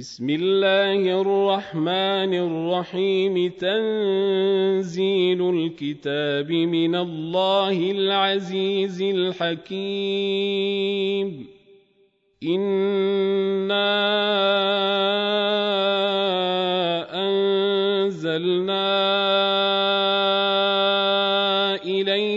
بسم الله الرحمن الرحيم. تنزيل الكتاب من الله العزيز الحكيم. انا انزلنا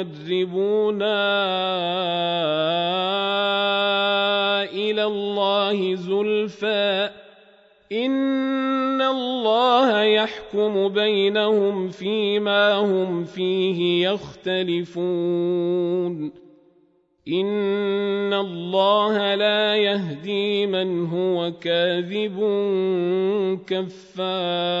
ليقربونا إلى الله زلفى ان الله يحكم بينهم فيما هم فيه يختلفون ان الله لا يهدي من هو كاذب كفار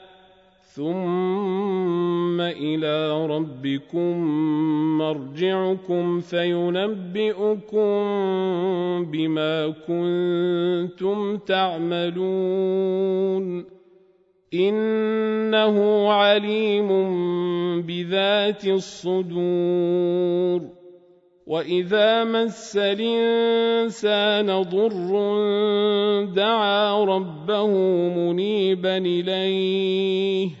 ثم إلى ربكم مرجعكم فينبئكم بما كنتم تعملون انه عليم بذات الصدور واذا مس الانسان ضر دعا ربه منيبا اليه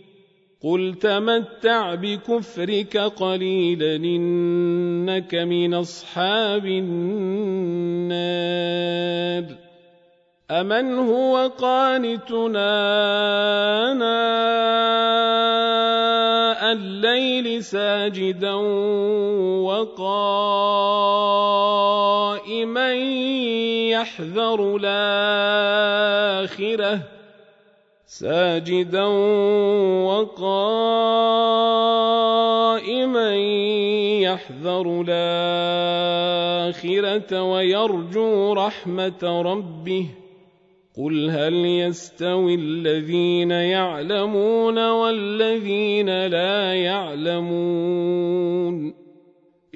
قل تمتع بكفرك قليلا إنك من أصحاب النار أمن هو قانتنا آناء الليل ساجدا وقائما يحذر الآخرة ساجدا وقائما يحذر الآخرة ويرجو رحمة ربه. قل هل يستوي الذين يعلمون والذين لا يعلمون؟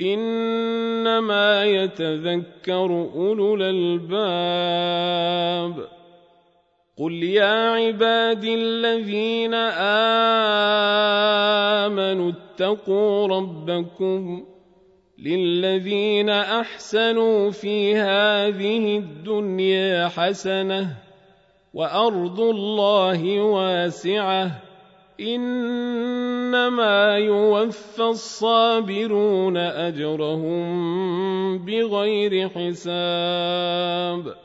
إنما يتذكر أولو الألباب. قل يا عبادي الذين امنوا اتقوا ربكم للذين احسنوا في هذه الدنيا حسنه وارض الله واسعه انما يوفى الصابرون اجرهم بغير حساب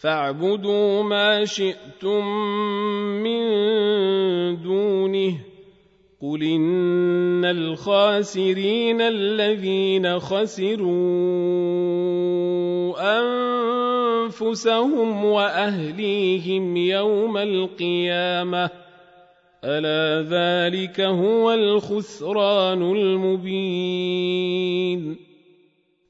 فاعبدوا ما شئتم من دونه قل إن الخاسرين الذين خسروا أنفسهم وأهليهم يوم القيامة ألا ذلك هو الخسران المبين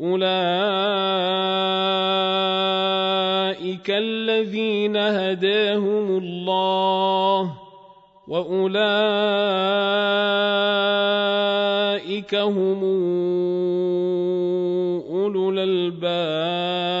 أولئك الذين هداهم الله وأولئك هم أولو الألباب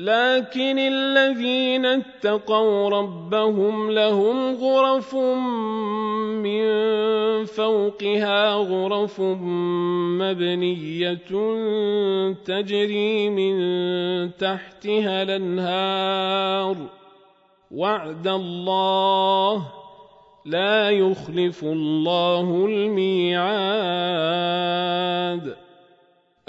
لكن الذين اتقوا ربهم لهم غرف من فوقها غرف مبنية تجري من تحتها الأنهار. وعد الله لا يخلف الله الميعاد.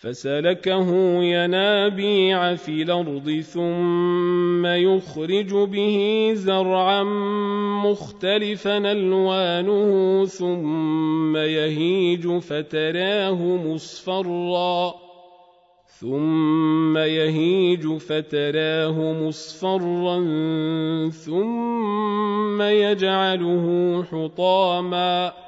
فسلكه ينابيع في الأرض ثم يخرج به زرعا مختلفا ألوانه ثم يهيج فتراه مصفرا ثم يهيج فتراه مصفرا ثم يجعله حطاما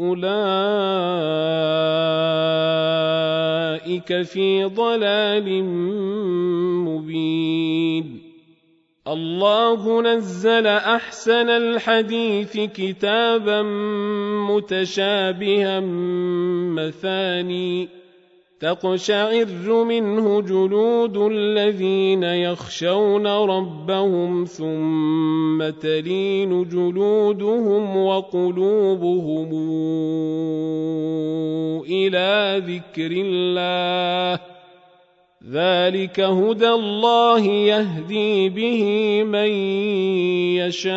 أولئك في ضلال مبين. الله نزل أحسن الحديث كتابا متشابها مثاني. تقشعر منه جلود الذين يخشون ربهم ثم تلين جلودهم وقلوبهم إلى ذكر الله. ذلك هدى الله يهدي به من يشاء.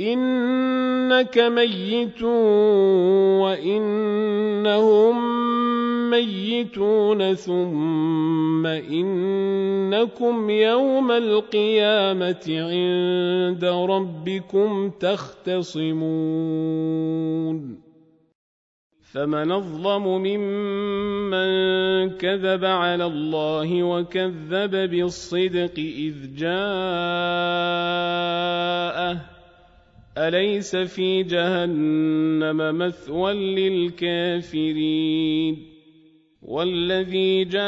إنك ميت وإنهم ميتون ثم إنكم يوم القيامة عند ربكم تختصمون فمن اظلم ممن كذب على الله وكذب بالصدق اذ جاءه أليس في جهنم مثوى للكافرين؟ والذي جاء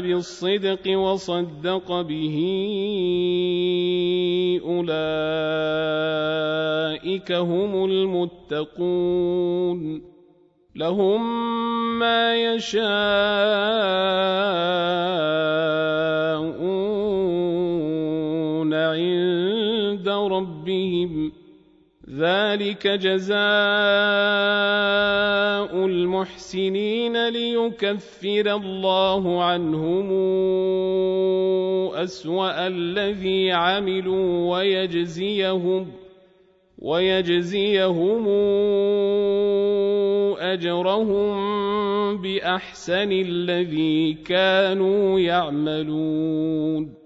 بالصدق وصدق به أولئك هم المتقون. لهم ما يشاءون عند ربهم ذلك جزاء المحسنين ليكفر الله عنهم أسوأ الذي عملوا ويجزيهم ويجزيهم أجرهم بأحسن الذي كانوا يعملون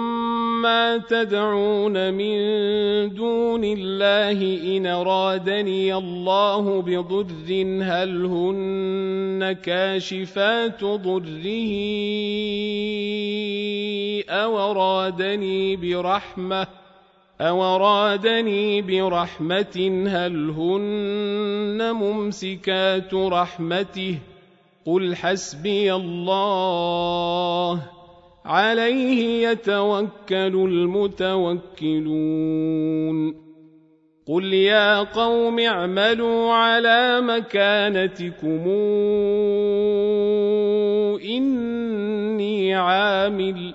تدعون من دون الله إن أرادني الله بضر هل هن كاشفات ضره أو أرادني برحمة أو أرادني برحمة هل هن ممسكات رحمته؟ قل حسبي الله. عليه يتوكل المتوكلون. قل يا قوم اعملوا على مكانتكم. إني عامل.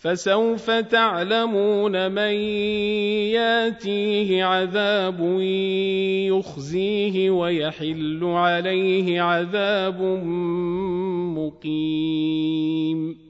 فسوف تعلمون من ياتيه عذاب يخزيه ويحل عليه عذاب مقيم.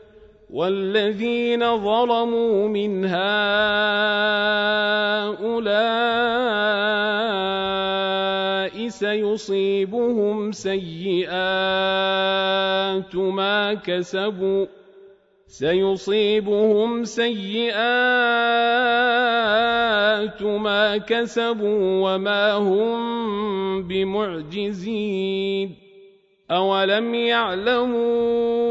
والذين ظلموا من هؤلاء سيصيبهم سيئات ما كسبوا سيصيبهم سيئات ما كسبوا وما هم بمعجزين. أولم يعلموا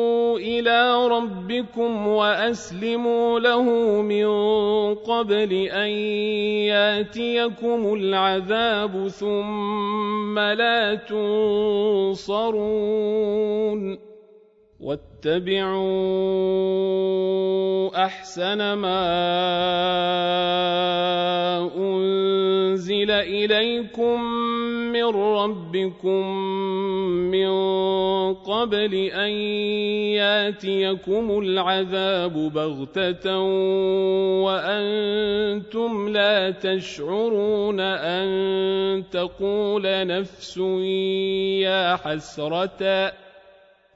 إلى ربكم وأسلموا له من قبل أن يأتيكم العذاب ثم لا تنصرون واتبعوا أحسن ما أنزل إليكم من ربكم من قبل أن ياتيكم العذاب بغتة وأنتم لا تشعرون أن تقول نفس يا حسرة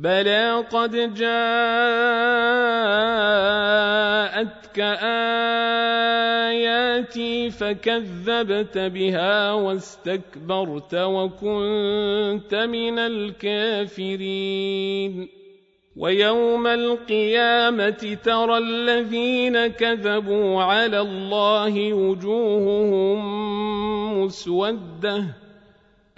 بلى قد جاءتك آياتي فكذبت بها واستكبرت وكنت من الكافرين ويوم القيامة ترى الذين كذبوا على الله وجوههم مسوده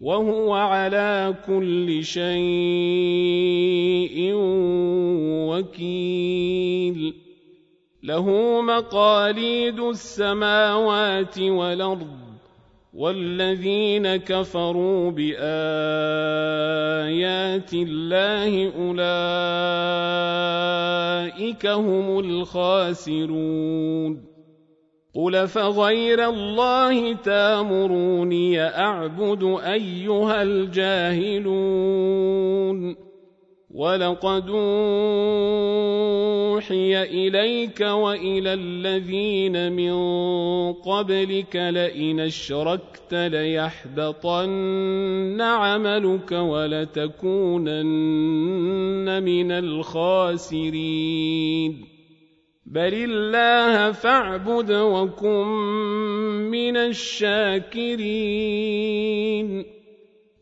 وهو على كل شيء وكيل. له مقاليد السماوات والأرض والذين كفروا بآيات الله أولئك هم الخاسرون. قل فغير الله تامروني اعبد ايها الجاهلون ولقد اوحي اليك والى الذين من قبلك لئن اشركت ليحبطن عملك ولتكونن من الخاسرين بل الله فاعبد وكن من الشاكرين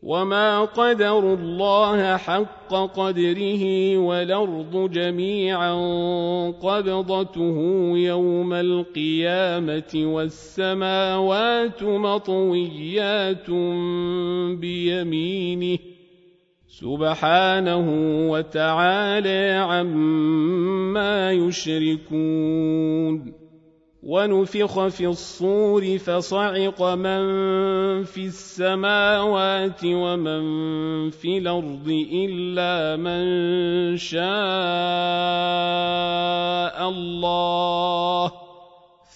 وما قدروا الله حق قدره والارض جميعا قبضته يوم القيامه والسماوات مطويات بيمينه سبحانه وتعالى عما يشركون. ونفخ في الصور فصعق من في السماوات ومن في الأرض إلا من شاء الله.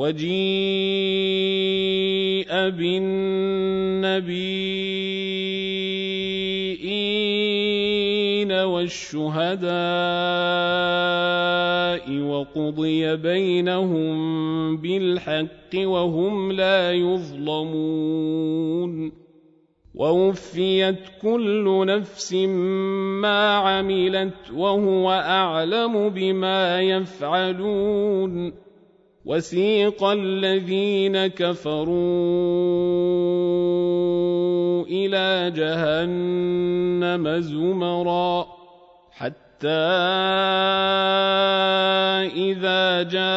وجيء بالنبيين والشهداء وقضي بينهم بالحق وهم لا يظلمون ووفيت كل نفس ما عملت وهو اعلم بما يفعلون وسيق الذين كفروا إلى جهنم زمرا حتى إذا جاءوها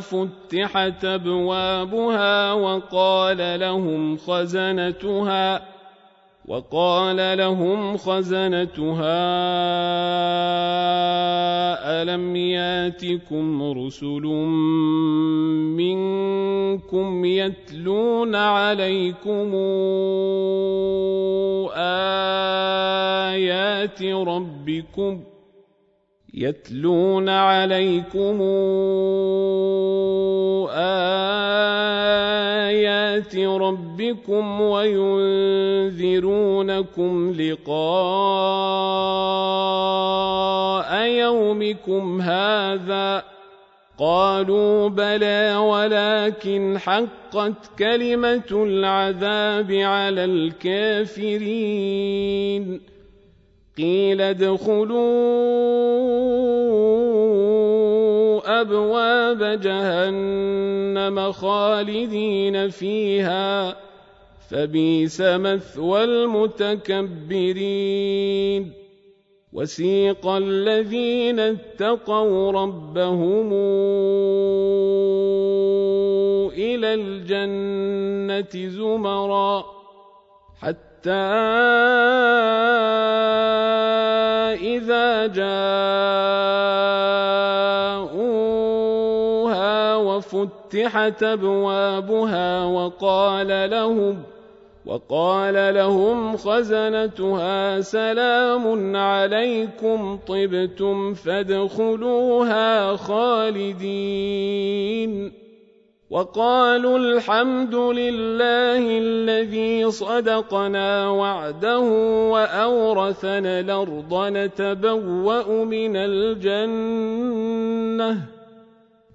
فتحت أبوابها وقال لهم خزنتها وقال لهم خزنتها الم ياتكم رسل منكم يتلون عليكم ايات ربكم يتلون عليكم آيات ربكم وينذرونكم لقاء يومكم هذا قالوا بلى ولكن حقت كلمة العذاب على الكافرين. قيل ادخلوا أبواب جهنم خالدين فيها فبئس مثوى المتكبرين. وسيق الذين اتقوا ربهم إلى الجنة زمرا حتى إذا جاءوها وفتحت أبوابها وقال لهم وقال لهم خزنتها سلام عليكم طبتم فادخلوها خالدين. وقالوا الحمد لله الذي صدقنا وعده وأورثنا الأرض نتبوأ من الجنة.